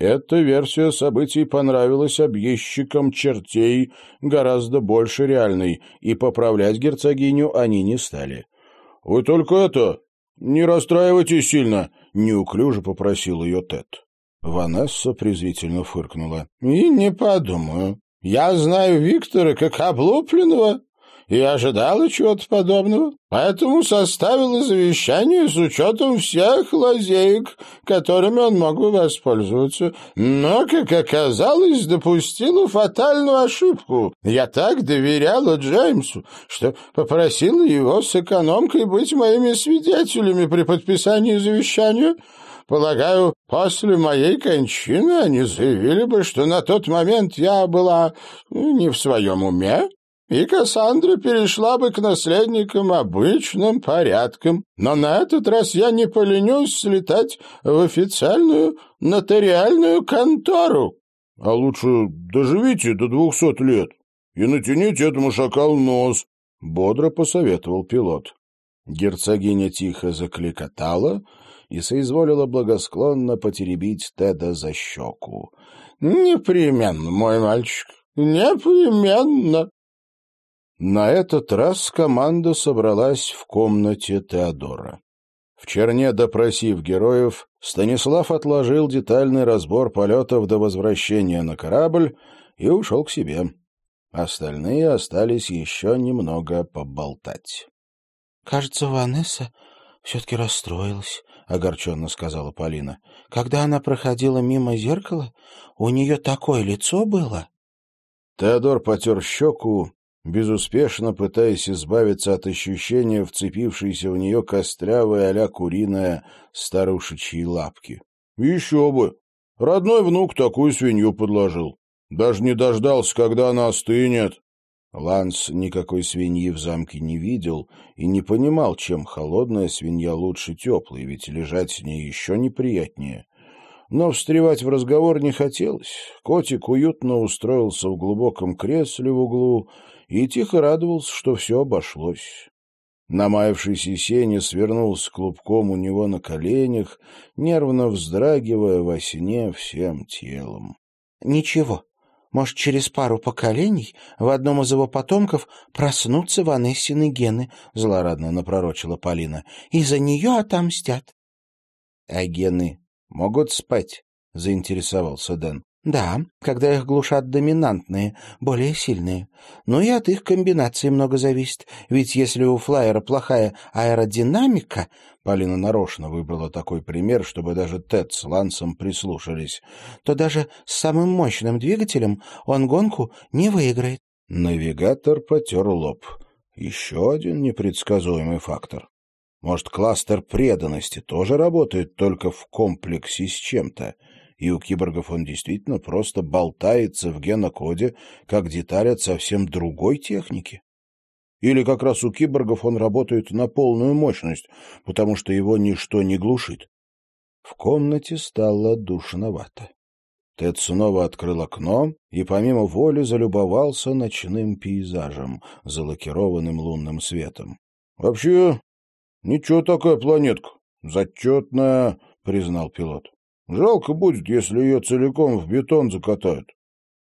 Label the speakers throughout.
Speaker 1: Эта версия событий понравилась объездчикам чертей гораздо больше реальной, и поправлять герцогиню они не стали. — Вы только это, не расстраивайтесь сильно, — неуклюже попросил ее Тед. Ванесса презрительно фыркнула. — И не подумаю. Я знаю Виктора как облупленного и ожидала чего-то подобного, поэтому составила завещание с учетом всех лазеек, которыми он мог бы воспользоваться. Но, как оказалось, допустила фатальную ошибку. Я так доверяла Джеймсу, что попросила его с экономкой быть моими свидетелями при подписании завещания, Полагаю, после моей кончины они заявили бы, что на тот момент я была не в своем уме, и Кассандра перешла бы к наследникам обычным порядком. Но на этот раз я не поленюсь слетать в официальную нотариальную контору. — А лучше доживите до двухсот лет и натяните этому шакалу нос, — бодро посоветовал пилот. Герцогиня тихо закликотала и соизволила благосклонно потеребить Теда за щеку. — Непременно, мой мальчик, непременно. На этот раз команда собралась в комнате Теодора. В черне допросив героев, Станислав отложил детальный разбор полетов до возвращения на корабль и ушел к себе. Остальные остались еще немного поболтать.
Speaker 2: — Кажется, Ванесса все-таки расстроилась, — огорченно сказала Полина. — Когда она проходила мимо зеркала, у нее такое лицо было.
Speaker 1: Теодор потер щеку безуспешно пытаясь избавиться от ощущения вцепившейся в нее кострявой а куриная старушечьей лапки. Еще бы! Родной внук такую свинью подложил. Даже не дождался, когда она остынет. Ланс никакой свиньи в замке не видел и не понимал, чем холодная свинья лучше теплой, ведь лежать с ней еще неприятнее. Но встревать в разговор не хотелось. Котик уютно устроился в глубоком кресле в углу и тихо радовался, что все обошлось. Намаявшийся сеня свернулся клубком у него на коленях, нервно вздрагивая во сне всем телом.
Speaker 2: — Ничего, может, через пару поколений в одном из его потомков проснутся Ванессины гены, — злорадно напророчила Полина, — и за нее отомстят.
Speaker 1: — А гены могут спать? — заинтересовался Дэн.
Speaker 2: Да, когда их глушат доминантные, более сильные. Но и от их комбинации много зависит. Ведь если у флайера плохая аэродинамика...
Speaker 1: Полина нарочно выбрала такой пример, чтобы даже Тед с Лансом прислушались.
Speaker 2: То даже с самым мощным двигателем он гонку не выиграет.
Speaker 1: Навигатор потер лоб. Еще один непредсказуемый фактор. Может, кластер преданности тоже работает только в комплексе с чем-то? И у киборгов он действительно просто болтается в генокоде, как деталь от совсем другой техники. Или как раз у киборгов он работает на полную мощность, потому что его ничто не глушит. В комнате стало душновато. Тед снова открыл окно и помимо воли залюбовался ночным пейзажем, залакированным лунным светом. — Вообще, ничего такая планетка. Зачетная, — признал пилот. Жалко будет, если ее целиком в бетон закатают.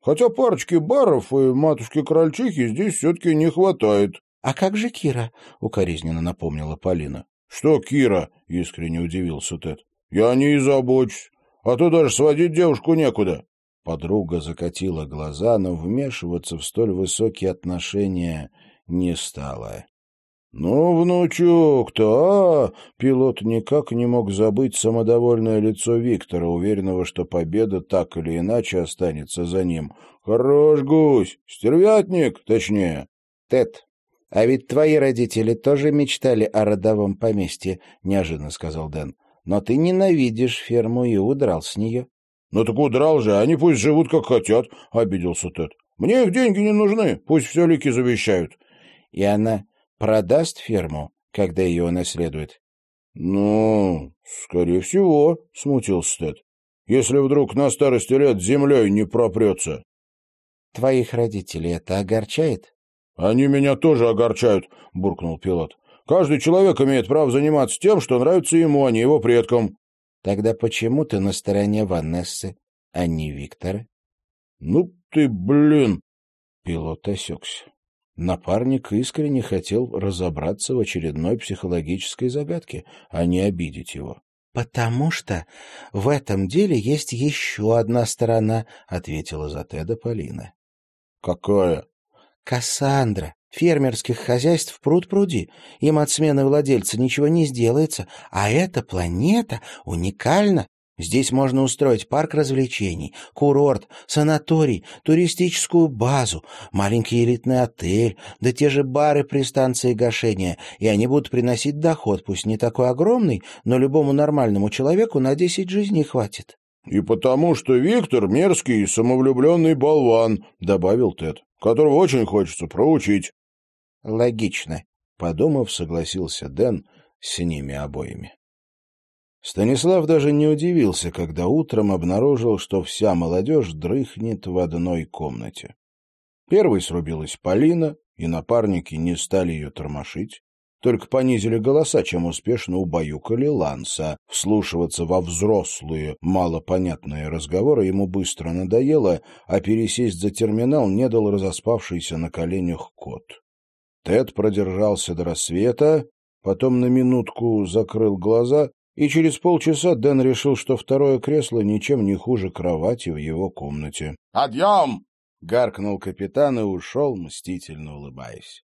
Speaker 1: Хотя парочки баров и матушки-крольчихи здесь все-таки не хватает.
Speaker 2: — А как же Кира? — укоризненно напомнила Полина.
Speaker 1: — Что Кира? — искренне удивился Тед. — Я о ней забочусь. А то даже сводить девушку некуда. Подруга закатила глаза, но вмешиваться в столь высокие отношения не стала. «Ну, внучок-то, а!» Пилот никак не мог забыть самодовольное лицо Виктора, уверенного, что победа так или иначе останется за ним. «Хорош гусь! Стервятник, точнее!»
Speaker 2: «Тед, а ведь твои родители тоже мечтали о родовом поместье», — неожиданно сказал Дэн. «Но ты ненавидишь ферму и удрал с нее».
Speaker 1: «Ну так удрал же, они пусть живут как хотят», — обиделся Тед. «Мне их деньги не нужны, пусть все лики завещают».
Speaker 2: «И она продаст ферму, когда ее унаследует?
Speaker 1: — Ну, скорее всего, — смутился Тед, — если вдруг на старости лет землей не пропрется.
Speaker 2: — Твоих родителей это огорчает?
Speaker 1: — Они меня тоже огорчают, — буркнул пилот. — Каждый человек имеет право заниматься тем, что нравится ему, а не его предкам.
Speaker 2: — Тогда почему ты на стороне Ванессы? а не Виктора.
Speaker 1: — Ну ты, блин!
Speaker 2: Пилот осекся. Напарник искренне хотел разобраться в очередной психологической загадке, а не обидеть его. «Потому что в этом деле есть еще одна сторона», — ответила за Теда Полина.
Speaker 1: «Какая?»
Speaker 2: «Кассандра. Фермерских хозяйств пруд пруди. Им от смены владельца ничего не сделается. А эта планета уникальна. Здесь можно устроить парк развлечений, курорт, санаторий, туристическую базу, маленький элитный отель, да те же бары при станции гашения, и они будут приносить доход, пусть не такой огромный, но любому нормальному человеку на десять жизней хватит.
Speaker 1: — И потому что Виктор мерзкий и самовлюбленный болван, — добавил Тед, — которого очень хочется проучить.
Speaker 2: — Логично, — подумав, согласился Дэн с ними обоими.
Speaker 1: Станислав даже не удивился, когда утром обнаружил, что вся молодежь дрыхнет в одной комнате. Первой срубилась Полина, и напарники не стали ее тормошить, только понизили голоса, чем успешно убаюкали Ланса. Вслушиваться во взрослые, малопонятные разговоры ему быстро надоело, а пересесть за терминал не дал разоспавшийся на коленях кот. Тед продержался до рассвета, потом на минутку закрыл глаза и через полчаса Дэн решил, что второе кресло ничем не хуже кровати в его комнате.
Speaker 2: «Подъем!»
Speaker 1: — гаркнул капитан и ушел, мстительно улыбаясь.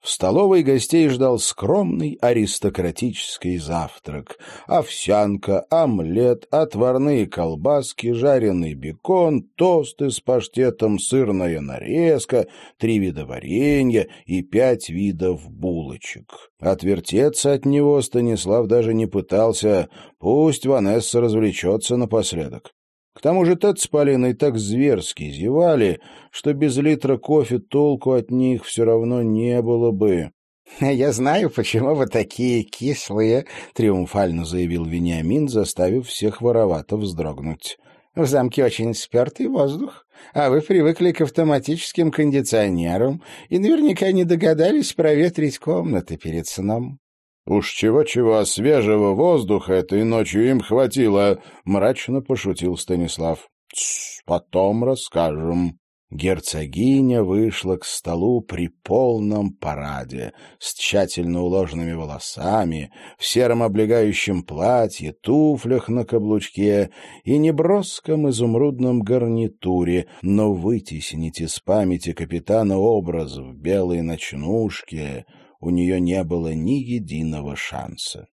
Speaker 1: В столовой гостей ждал скромный аристократический завтрак. Овсянка, омлет, отварные колбаски, жареный бекон, тосты с паштетом, сырная нарезка, три вида варенья и пять видов булочек. Отвертеться от него Станислав даже не пытался, пусть Ванесса развлечется напоследок. К тому же Тед с Полиной так зверски зевали, что без литра кофе толку от них все равно не было бы.
Speaker 2: — Я знаю, почему вы такие кислые, — триумфально заявил Вениамин, заставив всех воровато вздрогнуть. — В замке очень спертый воздух, а вы привыкли к автоматическим кондиционерам и наверняка не догадались проветрить комнаты перед сном.
Speaker 1: «Уж чего-чего, свежего воздуха этой ночью им хватило», — мрачно пошутил Станислав. «Тсс, потом расскажем».
Speaker 2: Герцогиня вышла к столу при полном параде, с тщательно уложенными волосами, в сером облегающем платье, туфлях на каблучке и неброском изумрудном гарнитуре, но вытеснить из памяти капитана образ в белой ночнушке у нее не было ни единого шанса.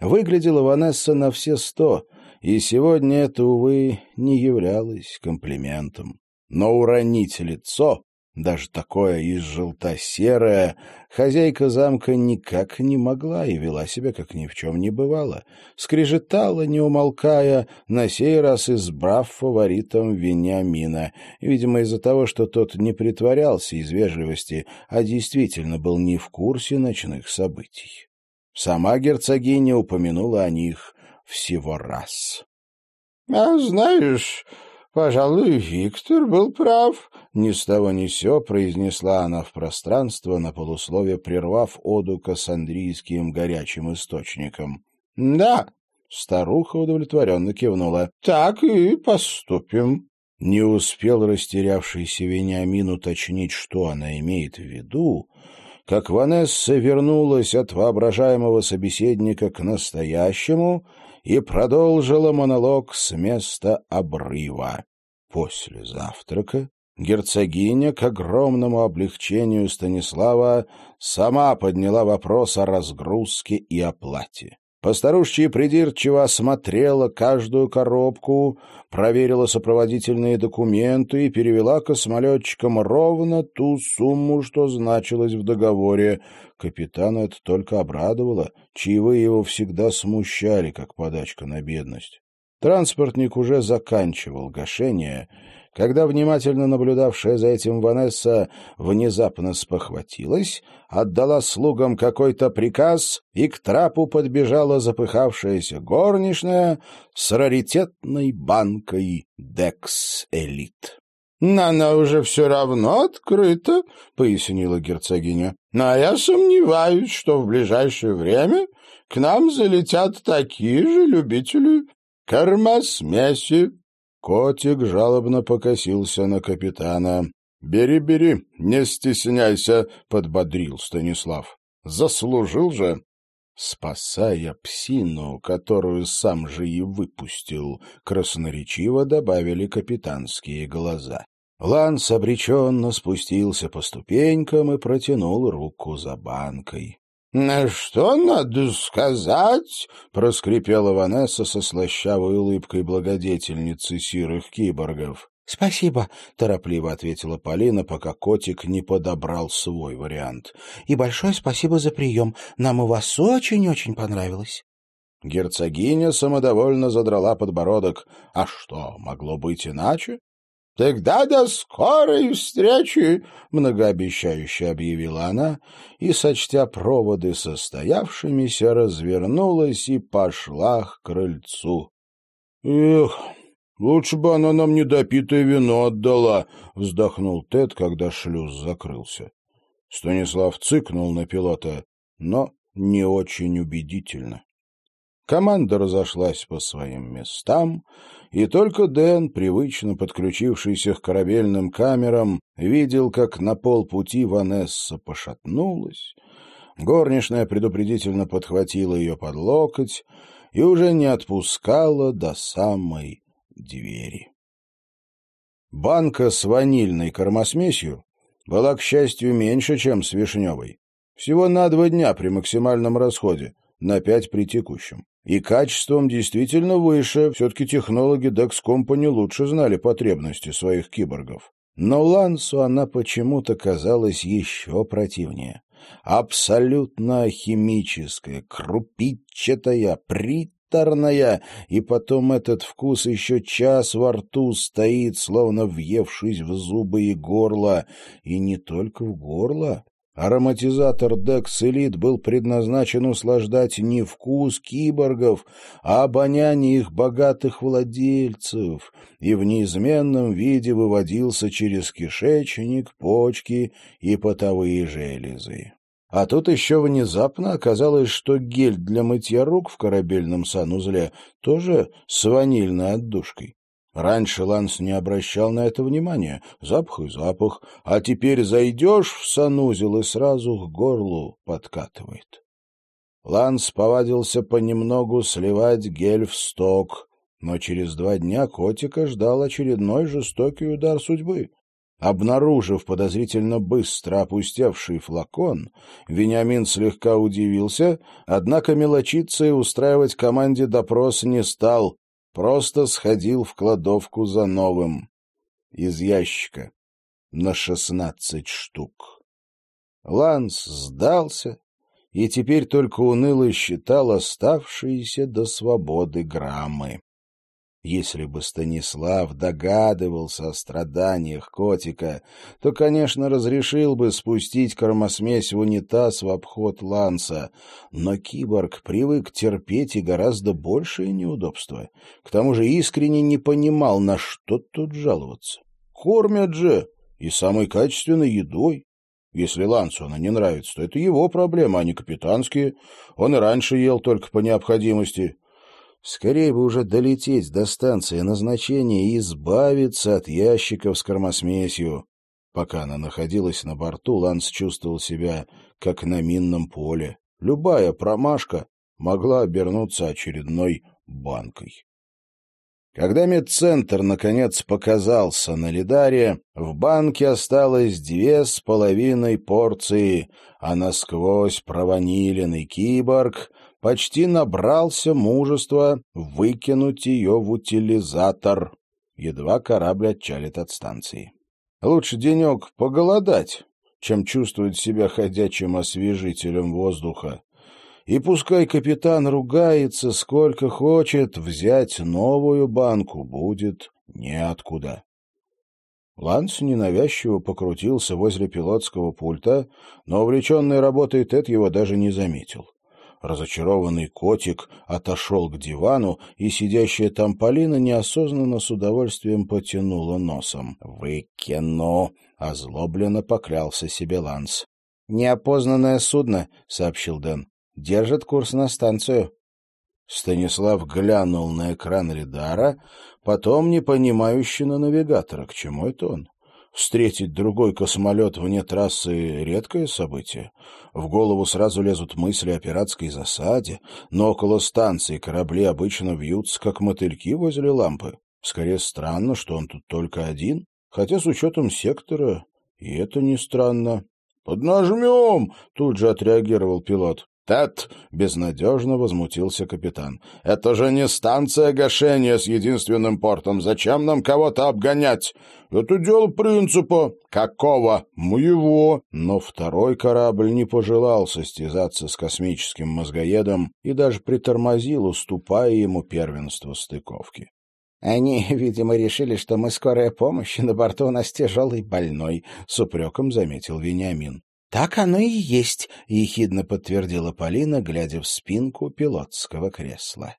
Speaker 2: Выглядела Ванесса на все сто, и сегодня это, увы, не являлось комплиментом. Но уронить лицо даже такое из желто-серое, хозяйка замка никак не могла и вела себя, как ни в чем не бывало. Скрежетала, не умолкая, на сей раз избрав фаворитом Вениамина, видимо, из-за того, что тот не притворялся из вежливости, а действительно был не в курсе ночных событий. Сама герцогиня упомянула о них всего раз.
Speaker 3: — А знаешь, «Пожалуй, Виктор был прав», — ни с того ни сё произнесла она в пространство, на полуслове прервав оду кассандрийским горячим источникам.
Speaker 2: «Да», — старуха удовлетворенно кивнула, —
Speaker 3: «так и поступим».
Speaker 2: Не успел растерявшийся Вениамин уточнить, что она имеет в виду, как Ванесса вернулась от воображаемого собеседника к настоящему и продолжила монолог с места обрыва. После завтрака герцогиня, к огромному облегчению Станислава, сама подняла вопрос о разгрузке и оплате. Постарушчья придирчиво осмотрела каждую коробку, проверила сопроводительные документы и перевела космолетчикам ровно ту сумму, что значилось в договоре. Капитана это только обрадовало, чаевые его всегда смущали, как подачка на бедность. Транспортник уже заканчивал гашение, когда внимательно наблюдавшая за этим Ванесса внезапно спохватилась, отдала слугам какой-то приказ, и к трапу подбежала запыхавшаяся горничная с раритетной банкой «Декс Элит».
Speaker 3: «Она уже все равно открыта», — пояснила герцогиня. «Но я сомневаюсь, что в ближайшее время к нам залетят такие же любители корма смеси.
Speaker 2: Котик жалобно покосился на капитана.
Speaker 3: «Бери, бери, не стесняйся», — подбодрил Станислав. «Заслужил же».
Speaker 2: «Спасая псину, которую сам же и выпустил», — красноречиво добавили капитанские глаза. Ланс обреченно спустился по ступенькам и протянул руку за банкой.
Speaker 3: «На что надо сказать?»
Speaker 2: — проскрипела Ванесса со слащавой улыбкой благодетельницы сирых киборгов.
Speaker 4: «Спасибо», — торопливо ответила Полина, пока котик не подобрал свой вариант. «И большое спасибо за прием. Нам у вас очень-очень понравилось».
Speaker 2: Герцогиня самодовольно задрала подбородок. А что, могло быть иначе?
Speaker 3: «Тогда до скорой встречи!»
Speaker 2: — многообещающе объявила она и, сочтя проводы состоявшимися, развернулась и пошла к крыльцу.
Speaker 1: «Эх, «Лучше бы она нам недопитое вино отдала», — вздохнул Тед, когда шлюз закрылся. Станислав цыкнул на пилота, но не очень убедительно. Команда разошлась по своим местам, и только Дэн, привычно подключившийся к корабельным камерам, видел, как на полпути Ванесса пошатнулась. Горничная предупредительно подхватила ее под локоть и уже не отпускала до самой двери. Банка с ванильной кормосмесью была, к счастью, меньше, чем с вишневой. Всего на два дня при максимальном расходе, на пять при текущем. И качеством действительно выше, все-таки технологи Dex Company лучше знали потребности своих киборгов. Но Лансу она почему-то казалась еще противнее. Абсолютно химическая, крупичатая, прит приторная, и потом этот вкус еще час во рту стоит, словно въевшись в зубы и горло. И не только в горло. Ароматизатор Dex Elite был предназначен услаждать не вкус киборгов, а обоняние их богатых владельцев, и в неизменном виде выводился через кишечник, почки и потовые железы. А тут еще внезапно оказалось, что гель для мытья рук в корабельном санузле тоже с ванильной отдушкой. Раньше Ланс не обращал на это внимания. Запах и запах. А теперь зайдешь в санузел и сразу к горлу подкатывает. Ланс повадился понемногу сливать гель в сток, но через два дня котика ждал очередной жестокий удар судьбы. Обнаружив подозрительно быстро опустевший флакон, Вениамин слегка удивился, однако мелочиться и устраивать команде допрос не стал, просто сходил в кладовку за новым. Из ящика. На шестнадцать штук. Ланс сдался и теперь только уныло считал оставшиеся до свободы граммы. Если бы Станислав догадывался о страданиях котика, то, конечно, разрешил бы спустить кормосмесь в унитаз в обход Ланса, но киборг привык терпеть и гораздо большее неудобства. К тому же искренне не понимал, на что тут жаловаться. Кормят же, и самой качественной едой. Если Лансу она не нравится, то это его проблема, а не капитанские. Он и раньше ел только по необходимости. Скорее бы уже долететь до станции назначения и избавиться от ящиков с кормосмесью. Пока она находилась на борту, Ланс чувствовал себя как на минном поле. Любая промашка могла обернуться очередной банкой. Когда медцентр, наконец, показался на Лидаре, в банке осталось две с половиной порции, а насквозь прованиленный киборг почти набрался мужества выкинуть ее в утилизатор. Едва корабль отчалит от станции. Лучше денек поголодать, чем чувствовать себя ходячим освежителем воздуха. И пускай капитан ругается сколько хочет, взять новую банку будет неоткуда. Ланс ненавязчиво покрутился возле пилотского пульта, но увлеченный работой Тед его даже не заметил. Разочарованный котик отошел к дивану, и сидящая там Полина неосознанно с удовольствием потянула носом. «Выкину!» — озлобленно поклялся себе Ланс. «Неопознанное судно», — сообщил Дэн. «Держит курс на станцию».
Speaker 2: Станислав глянул на экран Ридара, потом непонимающе на навигатора. К чему это он? Встретить другой космолет вне трассы — редкое событие. В голову сразу лезут мысли о пиратской засаде, но около станции корабли обычно вьются, как мотыльки возле лампы. Скорее странно, что он тут только один, хотя с учетом сектора и это не странно. «Поднажмем!» — тут же отреагировал пилот. «Тед!» — безнадежно возмутился капитан. «Это же не станция гашения с единственным портом. Зачем нам кого-то обгонять? Это дело принципа. Какого? Моего!» Но второй корабль не пожелал состязаться с космическим мозгоедом и даже притормозил, уступая ему первенство стыковки.
Speaker 4: «Они, видимо, решили, что мы скорая помощь, и на борту у нас тяжелый больной», — с упреком заметил Вениамин. «Так оно и есть», — ехидно подтвердила Полина, глядя в спинку пилотского кресла.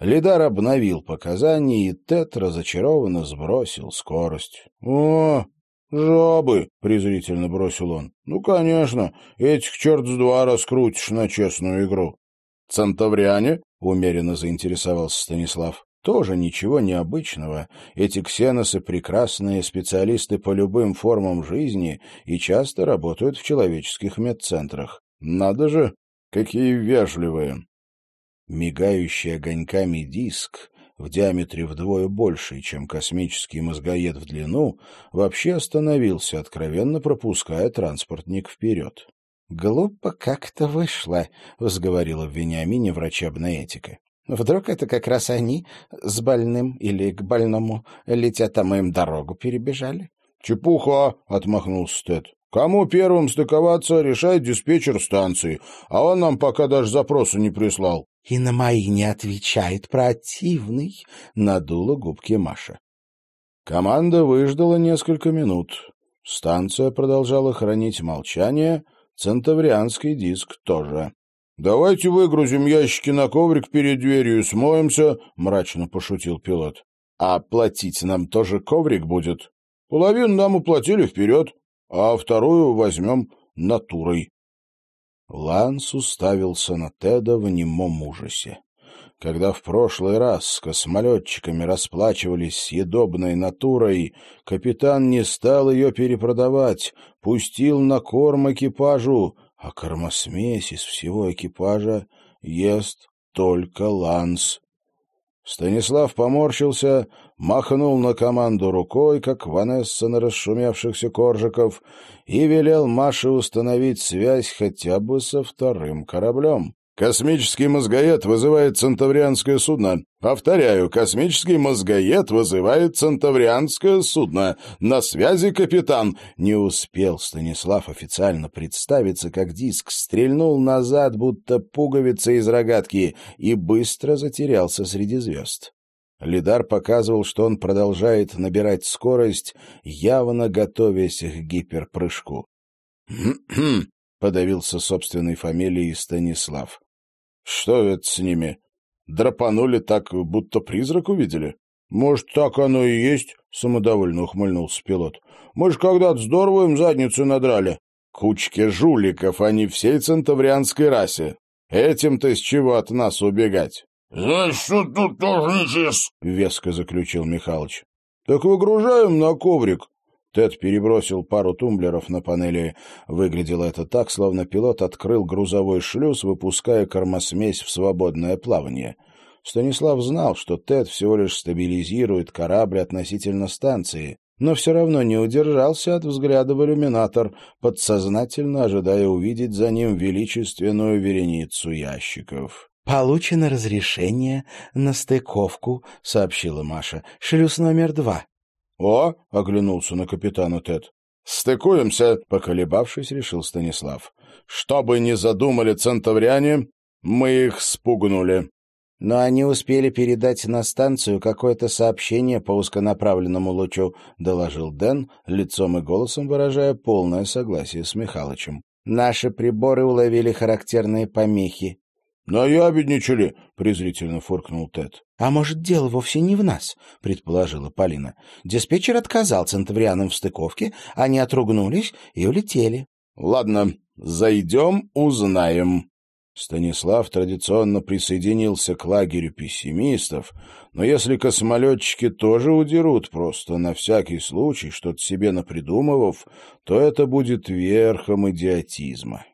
Speaker 2: Лидар обновил показания, и Тед разочарованно сбросил скорость. «О, жабы!» — презрительно бросил он. «Ну, конечно, этих черт с два раскрутишь на честную игру». «Центавриане?» — умеренно заинтересовался Станислав. Тоже ничего необычного. Эти ксеносы — прекрасные специалисты по любым формам жизни и часто работают в человеческих медцентрах. Надо же, какие вежливые! Мигающий огоньками диск в диаметре вдвое больше, чем космический мозгоед в длину, вообще остановился, откровенно пропуская транспортник вперед.
Speaker 4: «Глупо как-то вышло», — возговорила в Вениамине врачебная этика. Вдруг это как раз они с больным или к больному летят, а мы им дорогу перебежали?
Speaker 1: — Чепуха! — отмахнулся Стэд. — Кому первым стыковаться, решает диспетчер станции, а он нам пока даже запроса не прислал.
Speaker 4: — И на мои не отвечает противный, — надула губки Маша.
Speaker 2: Команда выждала несколько минут. Станция продолжала хранить молчание, центаврианский диск тоже.
Speaker 1: «Давайте выгрузим ящики на коврик перед дверью и смоемся», — мрачно пошутил пилот.
Speaker 2: «А платить нам тоже коврик будет?»
Speaker 1: «Половину нам уплатили вперед, а вторую возьмем натурой».
Speaker 2: Ланс уставился на Теда в немом ужасе. Когда в прошлый раз с космолетчиками расплачивались съедобной натурой, капитан не стал ее перепродавать, пустил на корм экипажу, а кормосмесь из всего экипажа ест только Ланс. Станислав поморщился, махнул на команду рукой, как Ванесса на расшумевшихся коржиков, и велел Маше установить связь хотя бы со вторым кораблем.
Speaker 1: Космический мозгоед вызывает центаврианское судно. Повторяю, космический мозгоед вызывает центаврианское судно. На связи капитан.
Speaker 2: Не успел Станислав официально представиться, как диск стрельнул назад, будто пуговица из рогатки, и быстро затерялся среди звезд. Лидар показывал, что он продолжает набирать скорость, явно готовясь к гиперпрыжку. «Хм-хм», — подавился собственной фамилией Станислав.
Speaker 1: Что это с ними? Драпанули так, будто призрак увидели? Может, так оно и есть, самодовольно ухмыльнулся пилот. Мы ж когда-то здорово им задницу надрали. Кучки жуликов, они всей центаврианской расе. Этим-то с чего от нас убегать?
Speaker 3: — Знаешь, что тут тоже нечист?
Speaker 1: — веско заключил Михалыч. — Так выгружаем на коврик, Тед перебросил пару тумблеров на панели. Выглядело это так, словно пилот открыл грузовой шлюз, выпуская кормосмесь в свободное плавание. Станислав знал, что Тед всего лишь стабилизирует корабль относительно станции, но все равно не удержался от взгляда в иллюминатор, подсознательно ожидая увидеть за ним величественную вереницу ящиков.
Speaker 4: «Получено разрешение на стыковку», — сообщила Маша. «Шлюз номер два».
Speaker 1: «О!» — оглянулся на капитана Тед. «Стыкуемся!» — поколебавшись, решил Станислав. «Что бы ни задумали центавриане, мы их спугнули».
Speaker 4: «Но они успели передать на станцию какое-то сообщение по узконаправленному лучу», — доложил Дэн, лицом и голосом выражая полное согласие с Михалычем. «Наши приборы уловили характерные помехи.
Speaker 1: «Наябедничали!» — презрительно фыркнул Тед.
Speaker 4: «А может, дело вовсе не в нас?» — предположила Полина. Диспетчер отказал центаврианам в стыковке, они отругнулись и улетели.
Speaker 1: «Ладно, зайдем, узнаем».
Speaker 2: Станислав традиционно присоединился к лагерю пессимистов, но если космолетчики тоже удерут просто на всякий случай, что-то себе напридумывав, то это будет верхом идиотизма.